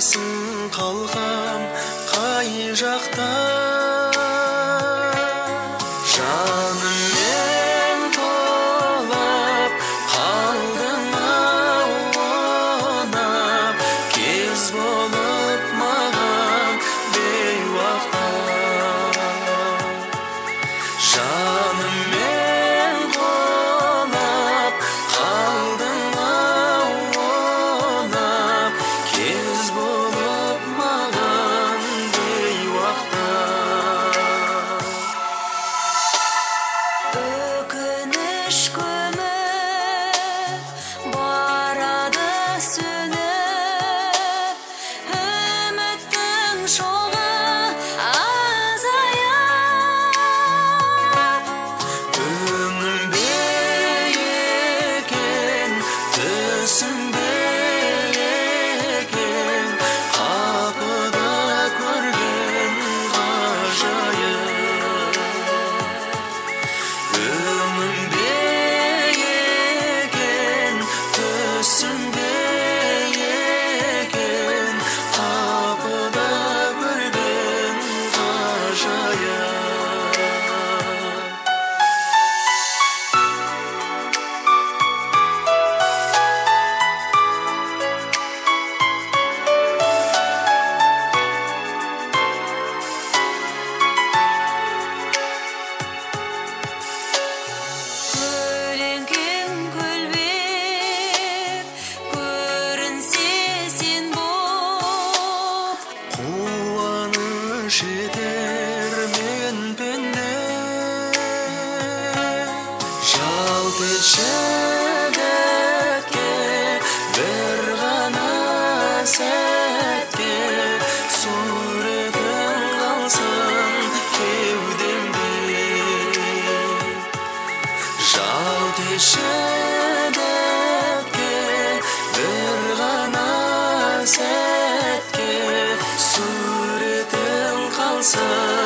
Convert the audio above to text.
қаласын қалқам қай жақта? Жаным жігітке бір ғана сәтке суретің қалсын кеудемде жау жігітке бір ғана сәтке суретің қалсын